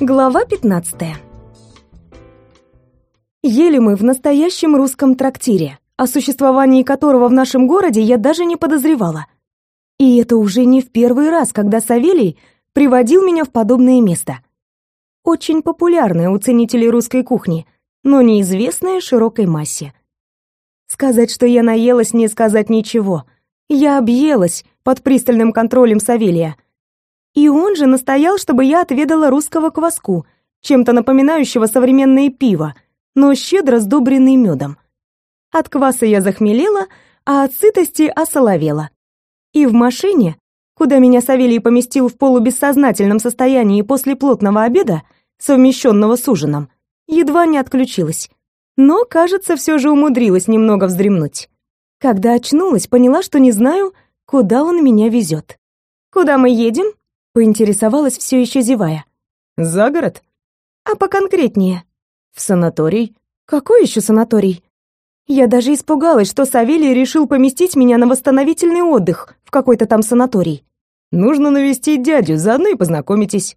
Глава 15 Ели мы в настоящем русском трактире, о существовании которого в нашем городе я даже не подозревала. И это уже не в первый раз, когда Савелий приводил меня в подобное место. Очень популярное у ценителей русской кухни, но неизвестное широкой массе. Сказать, что я наелась, не сказать ничего. Я объелась под пристальным контролем Савелия. И он же настоял, чтобы я отведала русского кваску, чем-то напоминающего современное пиво, но щедро сдобренный медом. От кваса я захмелела, а от сытости осоловела. И в машине, куда меня Савелий поместил в полубессознательном состоянии после плотного обеда, совмещенного с ужином, едва не отключилась. Но, кажется, все же умудрилась немного вздремнуть. Когда очнулась, поняла, что не знаю, куда он меня везет. «Куда мы едем?» — поинтересовалась все еще зевая. «За город?» «А поконкретнее?» «В санаторий». «Какой еще санаторий?» Я даже испугалась, что Савелий решил поместить меня на восстановительный отдых в какой-то там санаторий. «Нужно навестить дядю, заодно и познакомитесь».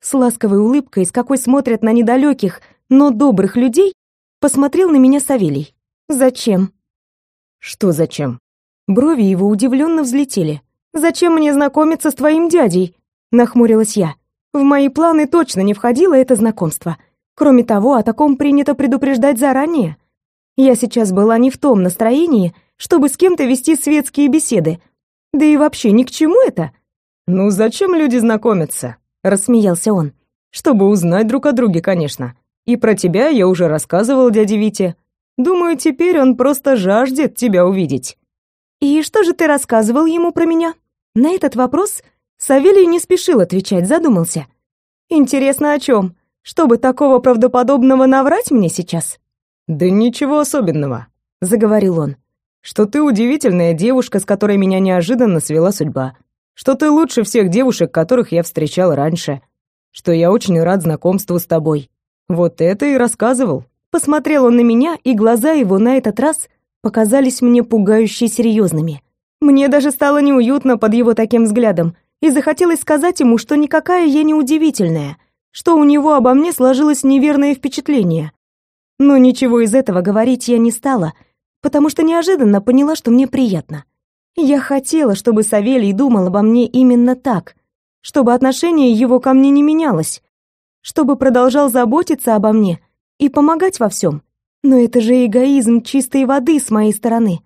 С ласковой улыбкой, с какой смотрят на недалеких, но добрых людей, посмотрел на меня Савелий. «Зачем?» «Что зачем?» Брови его удивленно взлетели. «Зачем мне знакомиться с твоим дядей?» Нахмурилась я. В мои планы точно не входило это знакомство. Кроме того, о таком принято предупреждать заранее. Я сейчас была не в том настроении, чтобы с кем-то вести светские беседы. Да и вообще ни к чему это. «Ну зачем люди знакомятся?» — рассмеялся он. «Чтобы узнать друг о друге, конечно. И про тебя я уже рассказывал дяде Вите. Думаю, теперь он просто жаждет тебя увидеть». «И что же ты рассказывал ему про меня?» На этот вопрос Савелий не спешил отвечать, задумался. «Интересно, о чем? Чтобы такого правдоподобного наврать мне сейчас?» «Да ничего особенного», — заговорил он. «Что ты удивительная девушка, с которой меня неожиданно свела судьба. Что ты лучше всех девушек, которых я встречал раньше. Что я очень рад знакомству с тобой. Вот это и рассказывал». Посмотрел он на меня, и глаза его на этот раз показались мне пугающе серьезными. Мне даже стало неуютно под его таким взглядом, и захотелось сказать ему, что никакая я не удивительная, что у него обо мне сложилось неверное впечатление, но ничего из этого говорить я не стала, потому что неожиданно поняла, что мне приятно. Я хотела, чтобы Савелий думал обо мне именно так, чтобы отношение его ко мне не менялось, чтобы продолжал заботиться обо мне и помогать во всем. Но это же эгоизм чистой воды с моей стороны.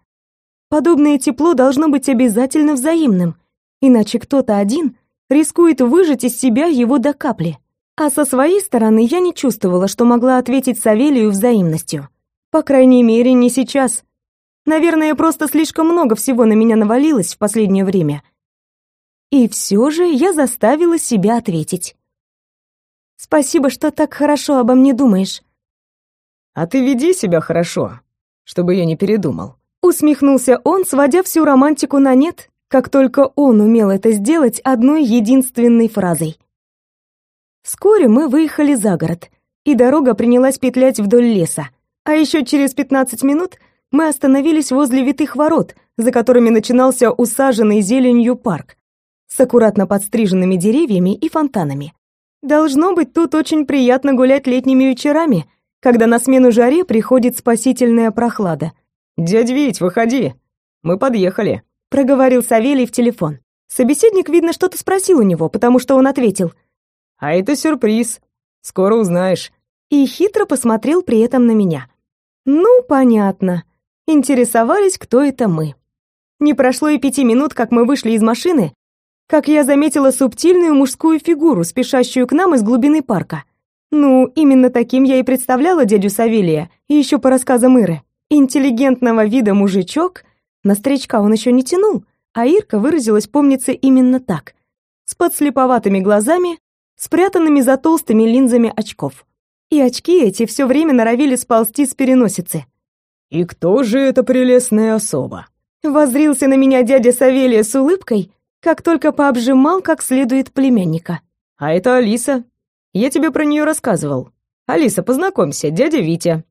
Подобное тепло должно быть обязательно взаимным, иначе кто-то один рискует выжать из себя его до капли. А со своей стороны я не чувствовала, что могла ответить Савелию взаимностью. По крайней мере, не сейчас. Наверное, просто слишком много всего на меня навалилось в последнее время. И все же я заставила себя ответить. «Спасибо, что так хорошо обо мне думаешь». «А ты веди себя хорошо, чтобы я не передумал». Усмехнулся он, сводя всю романтику на нет, как только он умел это сделать одной единственной фразой. Вскоре мы выехали за город, и дорога принялась петлять вдоль леса. А еще через 15 минут мы остановились возле витых ворот, за которыми начинался усаженный зеленью парк с аккуратно подстриженными деревьями и фонтанами. Должно быть, тут очень приятно гулять летними вечерами, когда на смену жаре приходит спасительная прохлада. «Дядь Вить, выходи! Мы подъехали», — проговорил Савелий в телефон. Собеседник, видно, что-то спросил у него, потому что он ответил — а это сюрприз. Скоро узнаешь. И хитро посмотрел при этом на меня. Ну, понятно. Интересовались, кто это мы. Не прошло и пяти минут, как мы вышли из машины, как я заметила субтильную мужскую фигуру, спешащую к нам из глубины парка. Ну, именно таким я и представляла дядю Савелия, еще по рассказам Иры. Интеллигентного вида мужичок, на старичка он еще не тянул, а Ирка выразилась, помнится, именно так. С подслеповатыми глазами, спрятанными за толстыми линзами очков. И очки эти все время норовили сползти с переносицы. «И кто же эта прелестная особа?» Возрился на меня дядя Савелия с улыбкой, как только пообжимал как следует племянника. «А это Алиса. Я тебе про нее рассказывал. Алиса, познакомься, дядя Витя».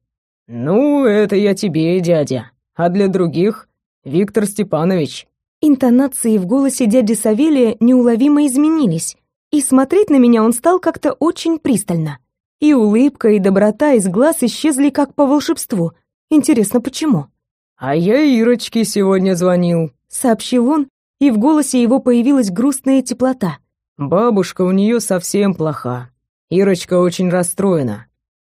«Ну, это я тебе, дядя. А для других — Виктор Степанович». Интонации в голосе дяди Савелия неуловимо изменились, И смотреть на меня он стал как-то очень пристально. И улыбка, и доброта из глаз исчезли как по волшебству. Интересно, почему? «А я Ирочке сегодня звонил», — сообщил он, и в голосе его появилась грустная теплота. «Бабушка у нее совсем плоха. Ирочка очень расстроена».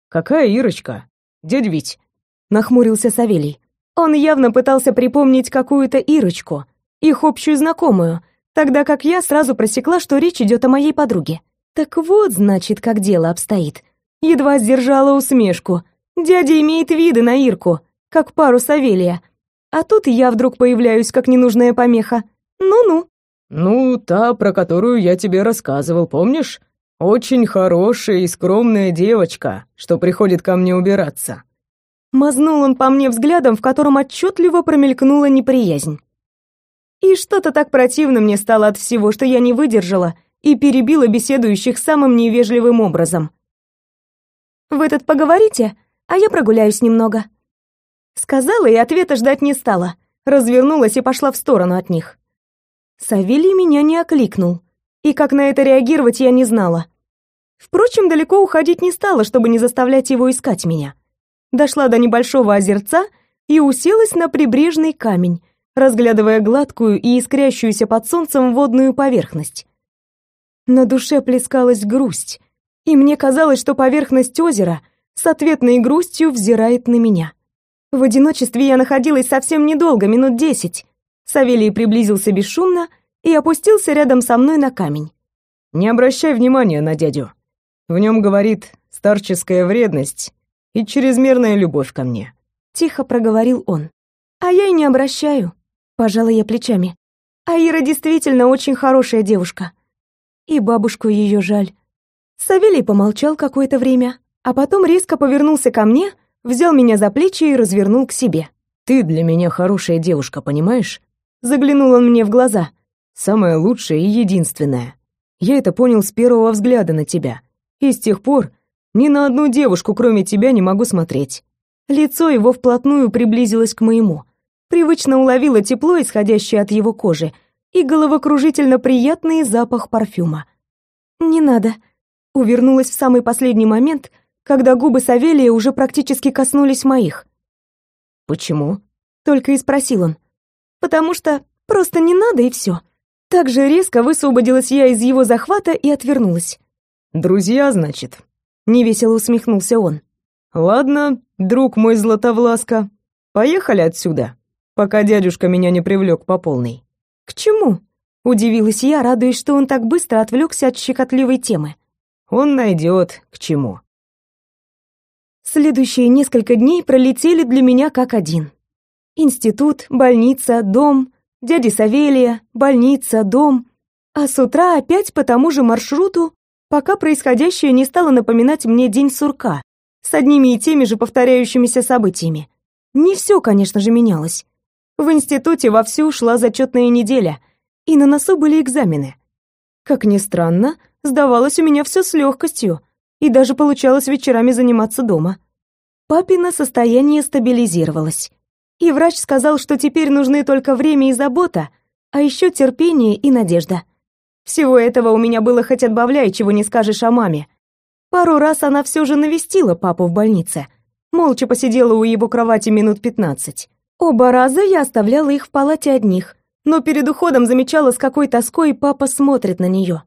«Какая Ирочка? Дядь Вить?» — нахмурился Савелий. Он явно пытался припомнить какую-то Ирочку, их общую знакомую, тогда как я сразу просекла, что речь идет о моей подруге. Так вот, значит, как дело обстоит. Едва сдержала усмешку. Дядя имеет виды на Ирку, как пару Савелия. А тут я вдруг появляюсь, как ненужная помеха. Ну-ну. «Ну, та, про которую я тебе рассказывал, помнишь? Очень хорошая и скромная девочка, что приходит ко мне убираться». Мазнул он по мне взглядом, в котором отчетливо промелькнула неприязнь. И что-то так противно мне стало от всего, что я не выдержала и перебила беседующих самым невежливым образом. «Вы тут поговорите, а я прогуляюсь немного». Сказала и ответа ждать не стала, развернулась и пошла в сторону от них. Савелий меня не окликнул, и как на это реагировать я не знала. Впрочем, далеко уходить не стала, чтобы не заставлять его искать меня. Дошла до небольшого озерца и уселась на прибрежный камень, разглядывая гладкую и искрящуюся под солнцем водную поверхность. На душе плескалась грусть, и мне казалось, что поверхность озера с ответной грустью взирает на меня. В одиночестве я находилась совсем недолго, минут десять. Савелий приблизился бесшумно и опустился рядом со мной на камень. «Не обращай внимания на дядю. В нем говорит старческая вредность и чрезмерная любовь ко мне», — тихо проговорил он. «А я и не обращаю. Пожала я плечами. А Ира действительно очень хорошая девушка. И бабушку ее жаль. Савелий помолчал какое-то время, а потом резко повернулся ко мне, взял меня за плечи и развернул к себе. «Ты для меня хорошая девушка, понимаешь?» Заглянул он мне в глаза. «Самая лучшая и единственная. Я это понял с первого взгляда на тебя. И с тех пор ни на одну девушку, кроме тебя, не могу смотреть». Лицо его вплотную приблизилось к моему привычно уловила тепло, исходящее от его кожи, и головокружительно приятный запах парфюма. «Не надо», — увернулась в самый последний момент, когда губы Савелия уже практически коснулись моих. «Почему?» — только и спросил он. «Потому что просто не надо, и все». Так же резко высвободилась я из его захвата и отвернулась. «Друзья, значит?» — невесело усмехнулся он. «Ладно, друг мой Златовласка, поехали отсюда» пока дядюшка меня не привлек по полной. К чему? Удивилась я, радуясь, что он так быстро отвлекся от щекотливой темы. Он найдет к чему. Следующие несколько дней пролетели для меня как один. Институт, больница, дом, дядя Савелия, больница, дом. А с утра опять по тому же маршруту, пока происходящее не стало напоминать мне день сурка с одними и теми же повторяющимися событиями. Не все, конечно же, менялось. В институте вовсю шла зачетная неделя, и на носу были экзамены. Как ни странно, сдавалось у меня все с легкостью, и даже получалось вечерами заниматься дома. Папино состояние стабилизировалось, и врач сказал, что теперь нужны только время и забота, а еще терпение и надежда. Всего этого у меня было хоть отбавляй, чего не скажешь о маме. Пару раз она все же навестила папу в больнице. Молча посидела у его кровати минут пятнадцать. Оба раза я оставляла их в палате одних, но перед уходом замечала, с какой тоской папа смотрит на нее.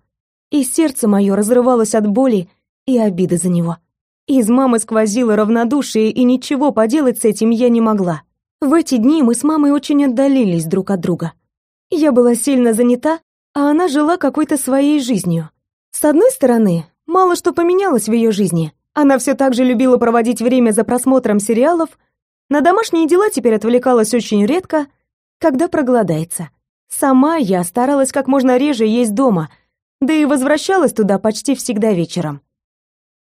И сердце мое разрывалось от боли и обиды за него. Из мамы сквозило равнодушие, и ничего поделать с этим я не могла. В эти дни мы с мамой очень отдалились друг от друга. Я была сильно занята, а она жила какой-то своей жизнью. С одной стороны, мало что поменялось в ее жизни. Она все так же любила проводить время за просмотром сериалов на домашние дела теперь отвлекалась очень редко, когда проголодается. Сама я старалась как можно реже есть дома, да и возвращалась туда почти всегда вечером.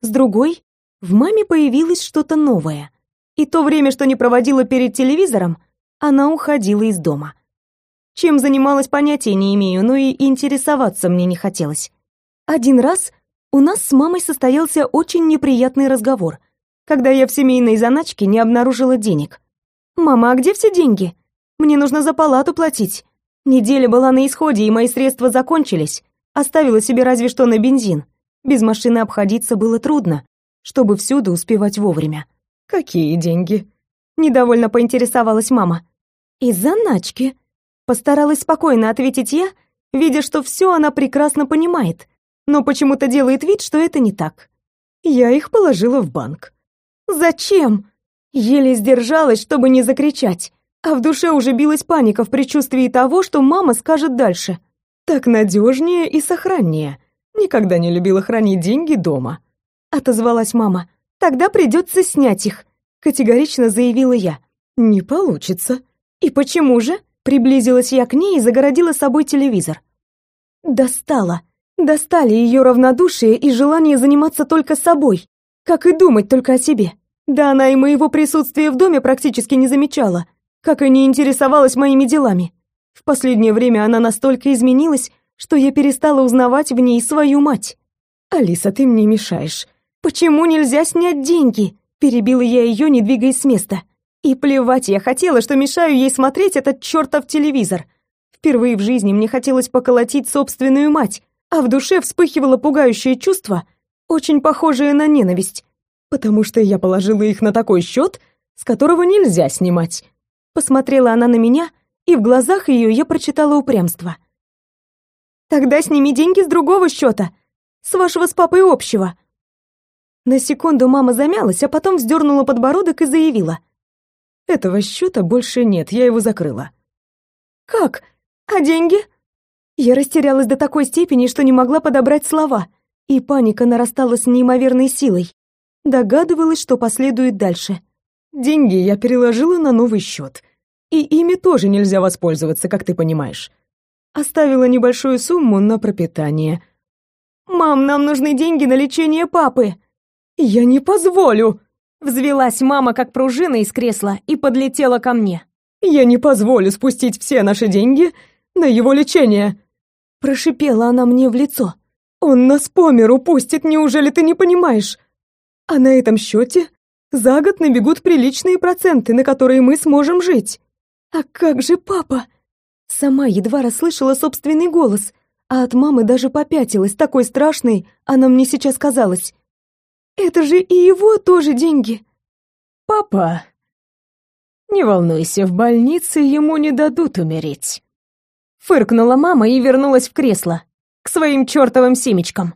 С другой, в маме появилось что-то новое. И то время, что не проводила перед телевизором, она уходила из дома. Чем занималась, понятия не имею, но и интересоваться мне не хотелось. Один раз у нас с мамой состоялся очень неприятный разговор — когда я в семейной заначке не обнаружила денег. «Мама, а где все деньги? Мне нужно за палату платить. Неделя была на исходе, и мои средства закончились. Оставила себе разве что на бензин. Без машины обходиться было трудно, чтобы всюду успевать вовремя. «Какие деньги?» — недовольно поинтересовалась мама. «Из заначки». Постаралась спокойно ответить я, видя, что все она прекрасно понимает, но почему-то делает вид, что это не так. Я их положила в банк. «Зачем?» Еле сдержалась, чтобы не закричать, а в душе уже билась паника в предчувствии того, что мама скажет дальше. «Так надежнее и сохраннее. Никогда не любила хранить деньги дома», — отозвалась мама. «Тогда придется снять их», — категорично заявила я. «Не получится». «И почему же?» Приблизилась я к ней и загородила собой телевизор. Достала. Достали ее равнодушие и желание заниматься только собой, как и думать только о себе. Да она и моего присутствия в доме практически не замечала, как и не интересовалась моими делами. В последнее время она настолько изменилась, что я перестала узнавать в ней свою мать. «Алиса, ты мне мешаешь». «Почему нельзя снять деньги?» Перебила я ее, не двигаясь с места. И плевать я хотела, что мешаю ей смотреть этот чертов телевизор. Впервые в жизни мне хотелось поколотить собственную мать, а в душе вспыхивало пугающее чувство, очень похожее на ненависть. «Потому что я положила их на такой счет, с которого нельзя снимать». Посмотрела она на меня, и в глазах ее я прочитала упрямство. «Тогда сними деньги с другого счета, с вашего с папой общего». На секунду мама замялась, а потом вздернула подбородок и заявила – этого счета больше нет, я его закрыла. Как? А деньги? Я растерялась до такой степени, что не могла подобрать слова, и паника нарастала с неимоверной силой. Догадывалась, что последует дальше. Деньги я переложила на новый счет, и ими тоже нельзя воспользоваться, как ты понимаешь. Оставила небольшую сумму на пропитание. «Мам, нам нужны деньги на лечение папы!» «Я не позволю!» Взвелась мама как пружина из кресла и подлетела ко мне. «Я не позволю спустить все наши деньги на его лечение!» Прошипела она мне в лицо. «Он нас по миру пустит, неужели ты не понимаешь? А на этом счете за год набегут приличные проценты, на которые мы сможем жить. А как же папа?» Сама едва расслышала собственный голос, а от мамы даже попятилась, такой страшной она мне сейчас казалась. Это же и его тоже деньги. Папа, не волнуйся, в больнице ему не дадут умереть. Фыркнула мама и вернулась в кресло, к своим чертовым семечкам.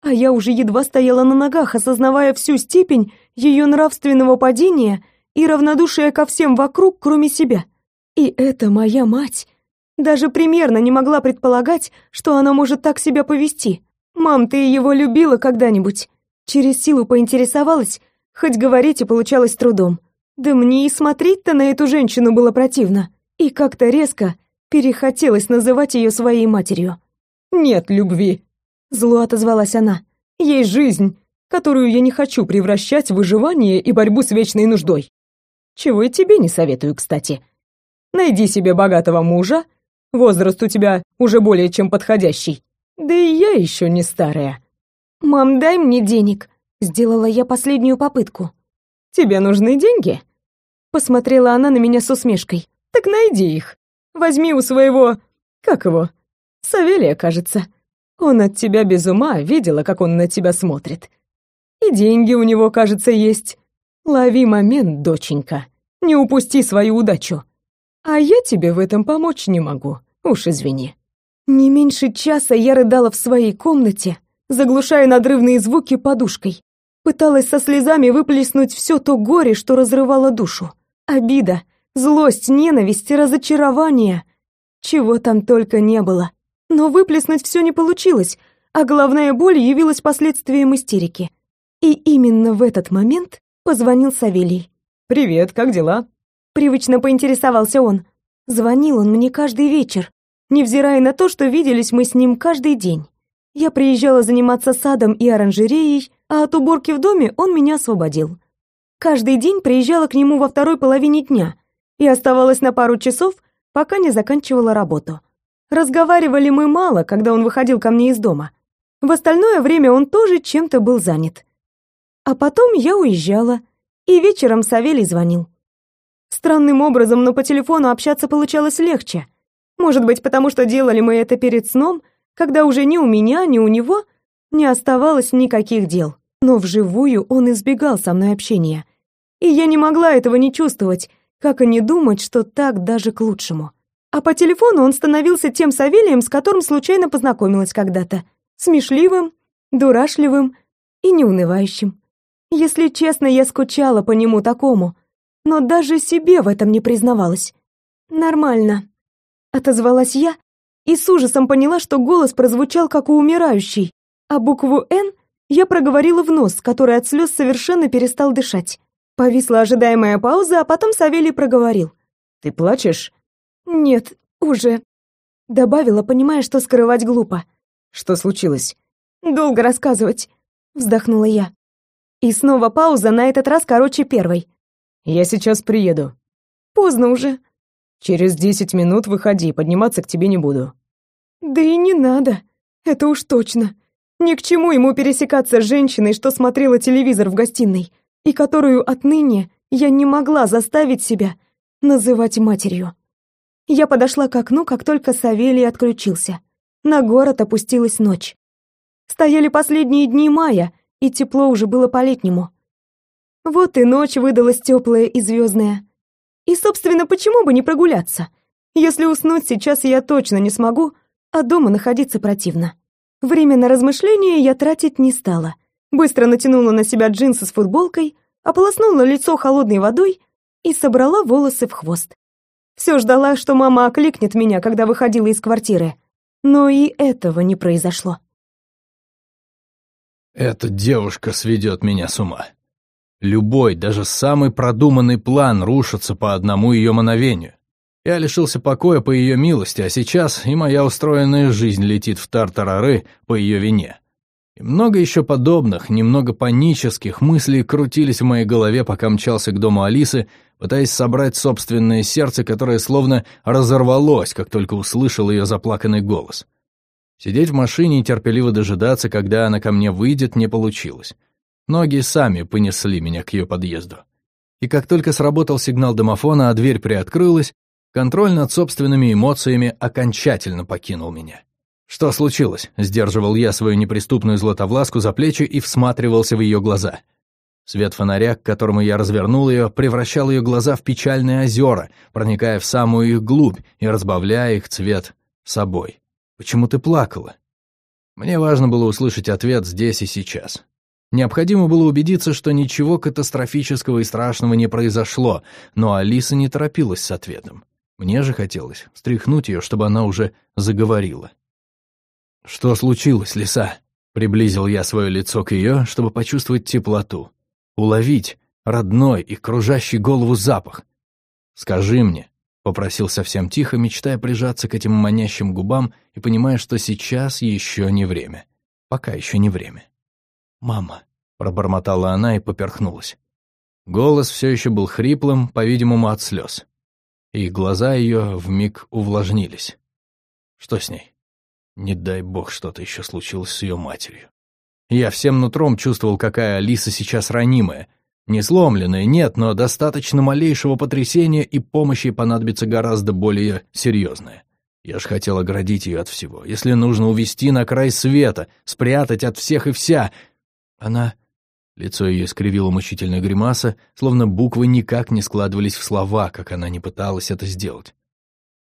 А я уже едва стояла на ногах, осознавая всю степень ее нравственного падения и равнодушия ко всем вокруг, кроме себя. И это моя мать. Даже примерно не могла предполагать, что она может так себя повести. Мам, ты его любила когда-нибудь? Через силу поинтересовалась, хоть говорить и получалось трудом. Да мне и смотреть-то на эту женщину было противно. И как-то резко перехотелось называть ее своей матерью. «Нет любви», — зло отозвалась она. «Есть жизнь, которую я не хочу превращать в выживание и борьбу с вечной нуждой. Чего и тебе не советую, кстати. Найди себе богатого мужа, возраст у тебя уже более чем подходящий. Да и я еще не старая. «Мам, дай мне денег!» Сделала я последнюю попытку. «Тебе нужны деньги?» Посмотрела она на меня с усмешкой. «Так найди их. Возьми у своего... Как его? Савелия, кажется. Он от тебя без ума, видела, как он на тебя смотрит. И деньги у него, кажется, есть. Лови момент, доченька. Не упусти свою удачу. А я тебе в этом помочь не могу. Уж извини». Не меньше часа я рыдала в своей комнате, заглушая надрывные звуки подушкой. Пыталась со слезами выплеснуть все то горе, что разрывало душу. Обида, злость, ненависть, разочарование. Чего там только не было. Но выплеснуть все не получилось, а головная боль явилась последствием истерики. И именно в этот момент позвонил Савелий. «Привет, как дела?» Привычно поинтересовался он. Звонил он мне каждый вечер, невзирая на то, что виделись мы с ним каждый день. Я приезжала заниматься садом и оранжереей, а от уборки в доме он меня освободил. Каждый день приезжала к нему во второй половине дня и оставалась на пару часов, пока не заканчивала работу. Разговаривали мы мало, когда он выходил ко мне из дома. В остальное время он тоже чем-то был занят. А потом я уезжала, и вечером Савелий звонил. Странным образом, но по телефону общаться получалось легче. Может быть, потому что делали мы это перед сном, когда уже ни у меня, ни у него не оставалось никаких дел. Но вживую он избегал со мной общения. И я не могла этого не чувствовать, как и не думать, что так даже к лучшему. А по телефону он становился тем Савелием, с которым случайно познакомилась когда-то. Смешливым, дурашливым и неунывающим. Если честно, я скучала по нему такому, но даже себе в этом не признавалась. «Нормально», — отозвалась я и с ужасом поняла, что голос прозвучал как у умирающей, а букву «Н» я проговорила в нос, который от слез совершенно перестал дышать. Повисла ожидаемая пауза, а потом Савелий проговорил. «Ты плачешь?» «Нет, уже», — добавила, понимая, что скрывать глупо. «Что случилось?» «Долго рассказывать», — вздохнула я. И снова пауза, на этот раз короче первой. «Я сейчас приеду». «Поздно уже». «Через десять минут выходи, подниматься к тебе не буду». «Да и не надо, это уж точно. Ни к чему ему пересекаться с женщиной, что смотрела телевизор в гостиной, и которую отныне я не могла заставить себя называть матерью». Я подошла к окну, как только Савелий отключился. На город опустилась ночь. Стояли последние дни мая, и тепло уже было по-летнему. Вот и ночь выдалась теплая и звездная. И, собственно, почему бы не прогуляться? Если уснуть сейчас я точно не смогу, а дома находиться противно. Время на размышления я тратить не стала. Быстро натянула на себя джинсы с футболкой, ополоснула лицо холодной водой и собрала волосы в хвост. Все ждала, что мама окликнет меня, когда выходила из квартиры. Но и этого не произошло. Эта девушка сведет меня с ума. Любой, даже самый продуманный план рушится по одному ее мановению. Я лишился покоя по ее милости, а сейчас и моя устроенная жизнь летит в тартарары по ее вине. И много еще подобных, немного панических мыслей крутились в моей голове, пока мчался к дому Алисы, пытаясь собрать собственное сердце, которое словно разорвалось, как только услышал ее заплаканный голос. Сидеть в машине и терпеливо дожидаться, когда она ко мне выйдет, не получилось. Ноги сами понесли меня к ее подъезду. И как только сработал сигнал домофона, а дверь приоткрылась, контроль над собственными эмоциями окончательно покинул меня. «Что случилось?» — сдерживал я свою неприступную златовласку за плечи и всматривался в ее глаза. Свет фонаря, к которому я развернул ее, превращал ее глаза в печальные озера, проникая в самую их глубь и разбавляя их цвет собой. Почему ты плакала?» Мне важно было услышать ответ здесь и сейчас. Необходимо было убедиться, что ничего катастрофического и страшного не произошло, но Алиса не торопилась с ответом. Мне же хотелось встряхнуть ее, чтобы она уже заговорила. «Что случилось, лиса?» Приблизил я свое лицо к ее, чтобы почувствовать теплоту, уловить родной и кружащий голову запах. «Скажи мне, — попросил совсем тихо, мечтая прижаться к этим манящим губам и понимая, что сейчас еще не время. Пока еще не время. «Мама», — пробормотала она и поперхнулась. Голос все еще был хриплым, по-видимому, от слез. И глаза ее вмиг увлажнились. Что с ней? Не дай бог, что-то еще случилось с ее матерью. Я всем нутром чувствовал, какая Алиса сейчас ранимая — не сломленная, нет, но достаточно малейшего потрясения и помощи понадобится гораздо более серьезная. Я ж хотел оградить ее от всего. Если нужно увести на край света, спрятать от всех и вся. Она... Лицо ее искривило мучительная гримаса, словно буквы никак не складывались в слова, как она не пыталась это сделать.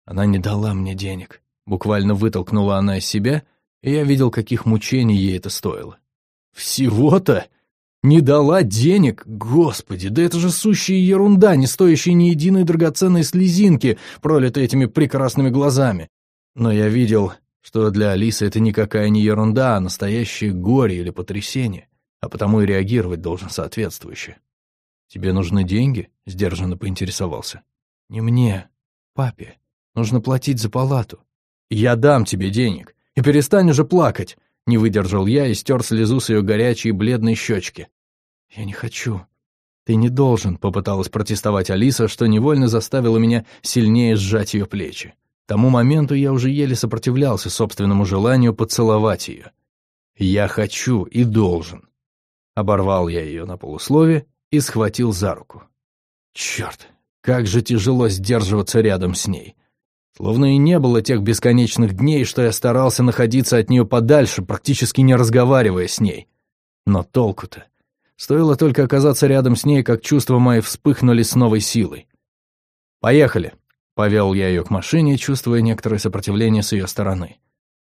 Она не дала мне денег. Буквально вытолкнула она из себя, и я видел, каких мучений ей это стоило. «Всего-то?» Не дала денег? Господи, да это же сущая ерунда, не стоящая ни единой драгоценной слезинки, пролитой этими прекрасными глазами. Но я видел, что для Алисы это никакая не ерунда, а настоящее горе или потрясение, а потому и реагировать должен соответствующе. «Тебе нужны деньги?» — сдержанно поинтересовался. «Не мне, папе. Нужно платить за палату». «Я дам тебе денег, и перестань уже плакать!» Не выдержал я и стер слезу с ее горячей бледной щечки. «Я не хочу. Ты не должен», — попыталась протестовать Алиса, что невольно заставило меня сильнее сжать ее плечи. К тому моменту я уже еле сопротивлялся собственному желанию поцеловать ее. «Я хочу и должен». Оборвал я ее на полуслове и схватил за руку. Черт, как же тяжело сдерживаться рядом с ней. Словно и не было тех бесконечных дней, что я старался находиться от нее подальше, практически не разговаривая с ней. Но толку-то? Стоило только оказаться рядом с ней, как чувства мои вспыхнули с новой силой. «Поехали», — повел я ее к машине, чувствуя некоторое сопротивление с ее стороны.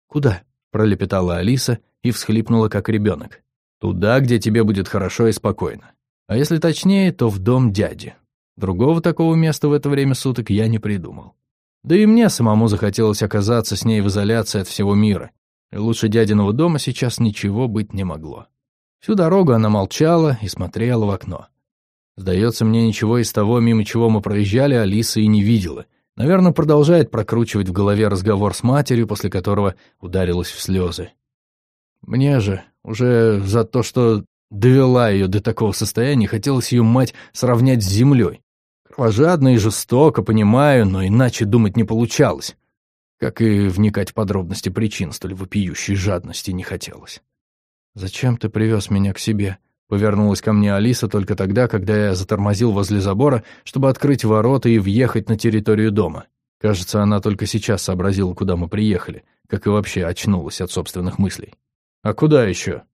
«Куда?» — пролепетала Алиса и всхлипнула, как ребенок. «Туда, где тебе будет хорошо и спокойно. А если точнее, то в дом дяди. Другого такого места в это время суток я не придумал. Да и мне самому захотелось оказаться с ней в изоляции от всего мира. И лучше дядиного дома сейчас ничего быть не могло. Всю дорогу она молчала и смотрела в окно. Сдается мне, ничего из того, мимо чего мы проезжали, Алиса и не видела. Наверное, продолжает прокручивать в голове разговор с матерью, после которого ударилась в слезы. Мне же, уже за то, что довела ее до такого состояния, хотелось ее мать сравнять с землей. Кровожадно и жестоко, понимаю, но иначе думать не получалось. Как и вникать в подробности причин столь вопиющей жадности не хотелось. «Зачем ты привез меня к себе?» Повернулась ко мне Алиса только тогда, когда я затормозил возле забора, чтобы открыть ворота и въехать на территорию дома. Кажется, она только сейчас сообразила, куда мы приехали, как и вообще очнулась от собственных мыслей. «А куда еще?»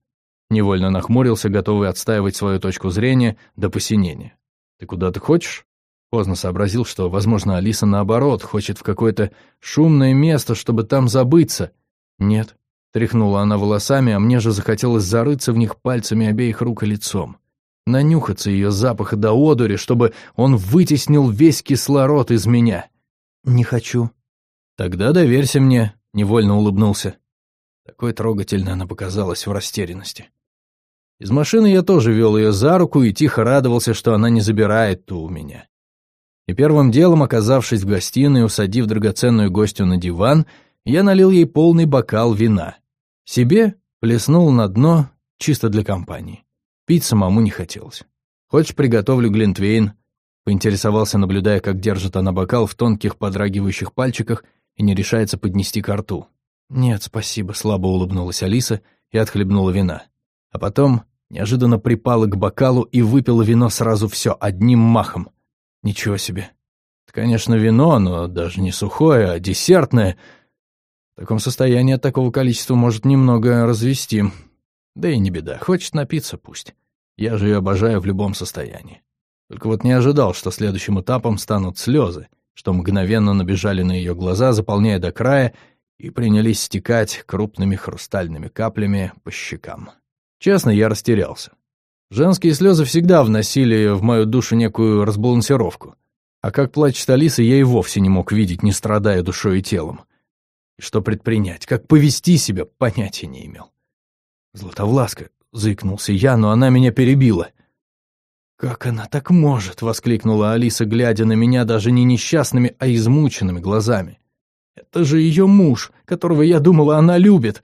Невольно нахмурился, готовый отстаивать свою точку зрения до посинения. «Ты куда ты хочешь?» Поздно сообразил, что, возможно, Алиса, наоборот, хочет в какое-то шумное место, чтобы там забыться. «Нет», — тряхнула она волосами, а мне же захотелось зарыться в них пальцами обеих рук и лицом. Нанюхаться ее запаха до одури, чтобы он вытеснил весь кислород из меня. «Не хочу». «Тогда доверься мне», — невольно улыбнулся. Такой трогательной она показалась в растерянности. Из машины я тоже вел ее за руку и тихо радовался, что она не забирает ту у меня. И первым делом, оказавшись в гостиной, усадив драгоценную гостью на диван, я налил ей полный бокал вина. Себе плеснул на дно, чисто для компании. Пить самому не хотелось. «Хочешь, приготовлю глинтвейн?» Поинтересовался, наблюдая, как держит она бокал в тонких подрагивающих пальчиках и не решается поднести ко рту. «Нет, спасибо», — слабо улыбнулась Алиса и отхлебнула вина. А потом неожиданно припала к бокалу и выпила вино сразу все, одним махом. Ничего себе. Это, конечно, вино, но даже не сухое, а десертное. В таком состоянии от такого количества может немного развести. Да и не беда, хочет напиться пусть. Я же ее обожаю в любом состоянии. Только вот не ожидал, что следующим этапом станут слезы, что мгновенно набежали на ее глаза, заполняя до края, и принялись стекать крупными хрустальными каплями по щекам. Честно, я растерялся. Женские слезы всегда вносили в мою душу некую разбалансировку. А как плачет Алиса, я и вовсе не мог видеть, не страдая душой и телом. И что предпринять, как повести себя, понятия не имел. «Златовласка», — заикнулся я, но она меня перебила. «Как она так может?» — воскликнула Алиса, глядя на меня даже не несчастными, а измученными глазами. «Это же ее муж, которого я думала, она любит.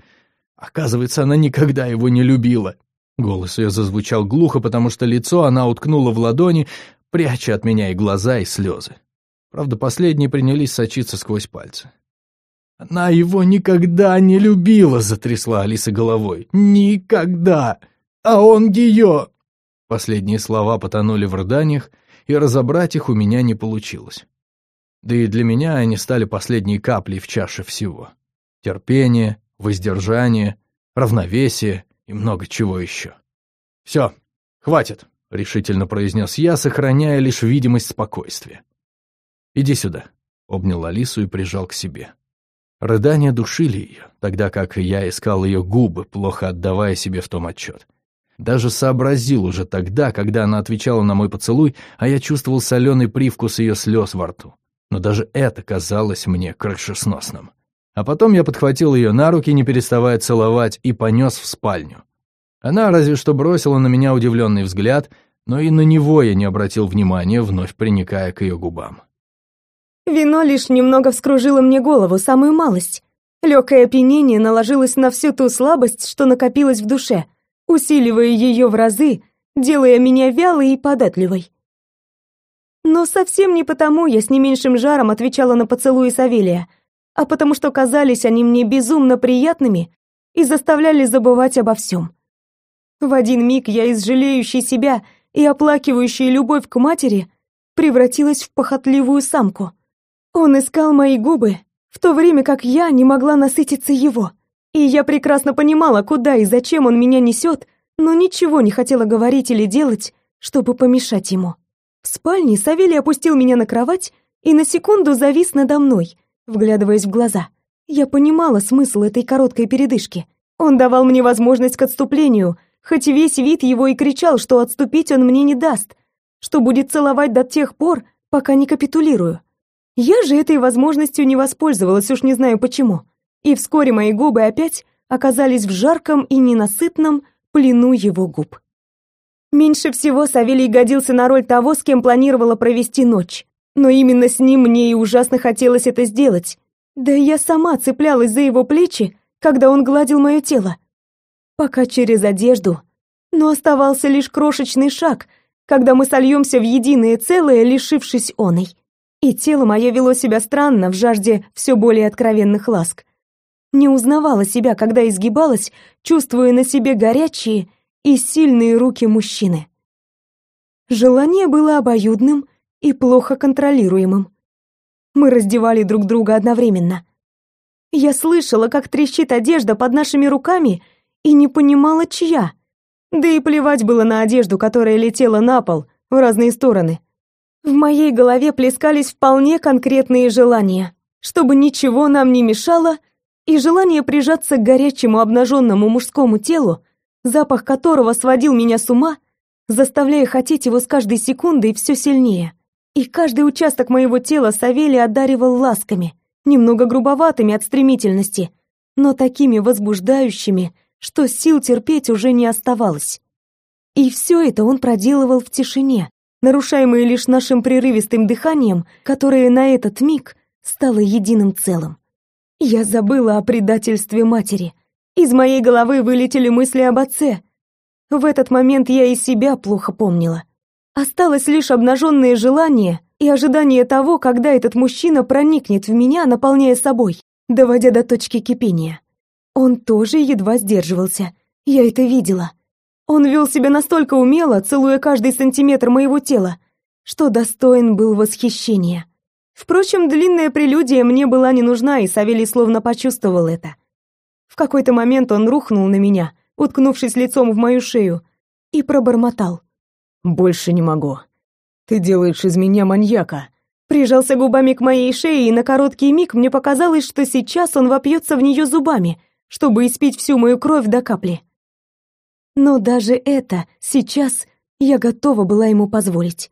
Оказывается, она никогда его не любила. Голос ее зазвучал глухо, потому что лицо она уткнула в ладони, пряча от меня и глаза, и слезы. Правда, последние принялись сочиться сквозь пальцы. «Она его никогда не любила!» — затрясла Алиса головой. «Никогда! А он ее!» Последние слова потонули в рыданиях, и разобрать их у меня не получилось. Да и для меня они стали последней каплей в чаше всего. Терпение, воздержание, равновесие и много чего еще. «Все, хватит», — решительно произнес я, сохраняя лишь видимость спокойствия. «Иди сюда», — обнял Алису и прижал к себе. Рыдания душили ее, тогда как я искал ее губы, плохо отдавая себе в том отчет. Даже сообразил уже тогда, когда она отвечала на мой поцелуй, а я чувствовал соленый привкус ее слез во рту. Но даже это казалось мне крышесносным. А потом я подхватил ее на руки, не переставая целовать, и понес в спальню. Она разве что бросила на меня удивленный взгляд, но и на него я не обратил внимания, вновь приникая к ее губам. Вино лишь немного вскружило мне голову, самую малость. Легкое опьянение наложилось на всю ту слабость, что накопилась в душе, усиливая ее в разы, делая меня вялой и податливой. Но совсем не потому я с не меньшим жаром отвечала на поцелуи Савелия — а потому что казались они мне безумно приятными и заставляли забывать обо всем. В один миг я из жалеющей себя и оплакивающей любовь к матери превратилась в похотливую самку. Он искал мои губы, в то время как я не могла насытиться его. И я прекрасно понимала, куда и зачем он меня несет, но ничего не хотела говорить или делать, чтобы помешать ему. В спальне Савелий опустил меня на кровать и на секунду завис надо мной, вглядываясь в глаза. Я понимала смысл этой короткой передышки. Он давал мне возможность к отступлению, хоть весь вид его и кричал, что отступить он мне не даст, что будет целовать до тех пор, пока не капитулирую. Я же этой возможностью не воспользовалась, уж не знаю почему. И вскоре мои губы опять оказались в жарком и ненасытном плену его губ. Меньше всего Савелий годился на роль того, с кем планировала провести ночь. Но именно с ним мне и ужасно хотелось это сделать. Да я сама цеплялась за его плечи, когда он гладил мое тело. Пока через одежду. Но оставался лишь крошечный шаг, когда мы сольемся в единое целое, лишившись оной и тело мое вело себя странно в жажде все более откровенных ласк. Не узнавала себя, когда изгибалась, чувствуя на себе горячие и сильные руки мужчины. Желание было обоюдным и плохо контролируемым. Мы раздевали друг друга одновременно. Я слышала, как трещит одежда под нашими руками, и не понимала, чья. Да и плевать было на одежду, которая летела на пол в разные стороны. В моей голове плескались вполне конкретные желания, чтобы ничего нам не мешало, и желание прижаться к горячему обнаженному мужскому телу, запах которого сводил меня с ума, заставляя хотеть его с каждой секундой все сильнее. И каждый участок моего тела Савелий одаривал ласками, немного грубоватыми от стремительности, но такими возбуждающими, что сил терпеть уже не оставалось. И все это он проделывал в тишине, нарушаемые лишь нашим прерывистым дыханием, которое на этот миг стало единым целым. Я забыла о предательстве матери. Из моей головы вылетели мысли об отце. В этот момент я и себя плохо помнила. Осталось лишь обнаженное желание и ожидание того, когда этот мужчина проникнет в меня, наполняя собой, доводя до точки кипения. Он тоже едва сдерживался. Я это видела. Он вел себя настолько умело, целуя каждый сантиметр моего тела, что достоин был восхищения. Впрочем, длинная прелюдия мне была не нужна, и Савелий словно почувствовал это. В какой-то момент он рухнул на меня, уткнувшись лицом в мою шею, и пробормотал. «Больше не могу. Ты делаешь из меня маньяка». Прижался губами к моей шее, и на короткий миг мне показалось, что сейчас он вопьется в нее зубами, чтобы испить всю мою кровь до капли. Но даже это сейчас я готова была ему позволить.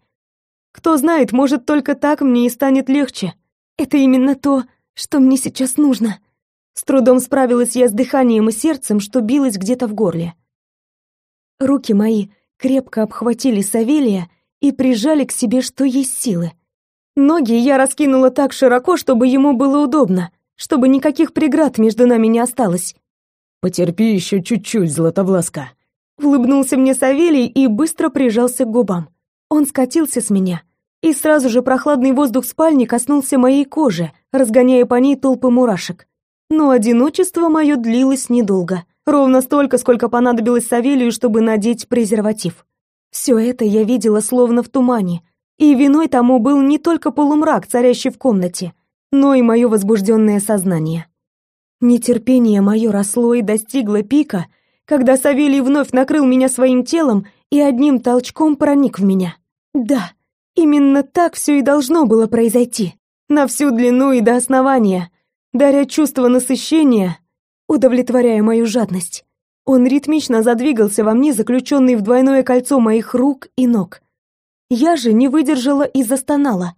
Кто знает, может, только так мне и станет легче. Это именно то, что мне сейчас нужно. С трудом справилась я с дыханием и сердцем, что билось где-то в горле. Руки мои крепко обхватили Савелия и прижали к себе, что есть силы. Ноги я раскинула так широко, чтобы ему было удобно, чтобы никаких преград между нами не осталось. «Потерпи еще чуть-чуть, Златовласка», Улыбнулся мне Савелий и быстро прижался к губам. Он скатился с меня, и сразу же прохладный воздух спальни коснулся моей кожи, разгоняя по ней толпы мурашек. Но одиночество мое длилось недолго, ровно столько, сколько понадобилось Савелию, чтобы надеть презерватив. Все это я видела словно в тумане, и виной тому был не только полумрак, царящий в комнате, но и мое возбужденное сознание. Нетерпение мое росло и достигло пика, когда Савелий вновь накрыл меня своим телом и одним толчком проник в меня. Да, именно так все и должно было произойти. На всю длину и до основания, даря чувство насыщения, удовлетворяя мою жадность. Он ритмично задвигался во мне, заключенный в двойное кольцо моих рук и ног. Я же не выдержала и застонала,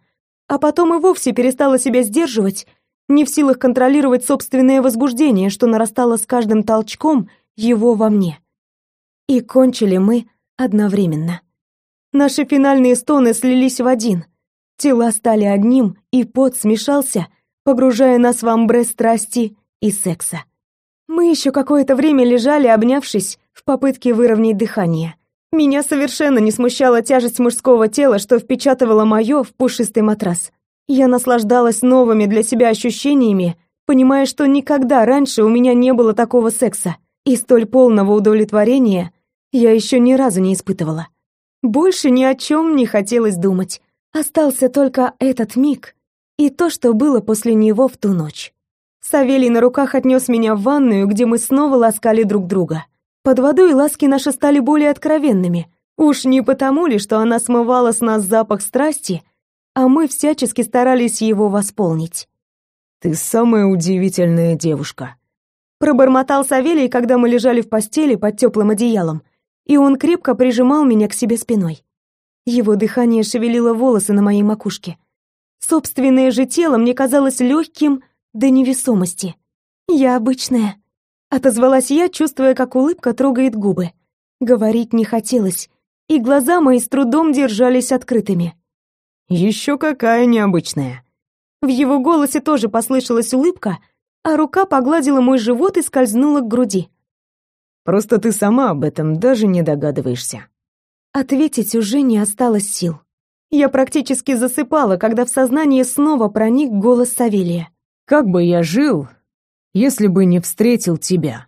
а потом и вовсе перестала себя сдерживать, не в силах контролировать собственное возбуждение, что нарастало с каждым толчком — его во мне. И кончили мы одновременно. Наши финальные стоны слились в один. Тела стали одним, и пот смешался, погружая нас в амбре страсти и секса. Мы еще какое-то время лежали, обнявшись, в попытке выровнять дыхание. Меня совершенно не смущала тяжесть мужского тела, что впечатывало мое в пушистый матрас. Я наслаждалась новыми для себя ощущениями, понимая, что никогда раньше у меня не было такого секса. И столь полного удовлетворения я еще ни разу не испытывала. Больше ни о чем не хотелось думать. Остался только этот миг и то, что было после него в ту ночь. Савелий на руках отнес меня в ванную, где мы снова ласкали друг друга. Под водой ласки наши стали более откровенными. Уж не потому ли, что она смывала с нас запах страсти, а мы всячески старались его восполнить. «Ты самая удивительная девушка», — пробормотал Савелий, когда мы лежали в постели под теплым одеялом, и он крепко прижимал меня к себе спиной. Его дыхание шевелило волосы на моей макушке. Собственное же тело мне казалось легким до невесомости. «Я обычная», — отозвалась я, чувствуя, как улыбка трогает губы. Говорить не хотелось, и глаза мои с трудом держались открытыми. «Еще какая необычная!» В его голосе тоже послышалась улыбка, а рука погладила мой живот и скользнула к груди. «Просто ты сама об этом даже не догадываешься». Ответить уже не осталось сил. Я практически засыпала, когда в сознание снова проник голос Савелия. «Как бы я жил, если бы не встретил тебя?»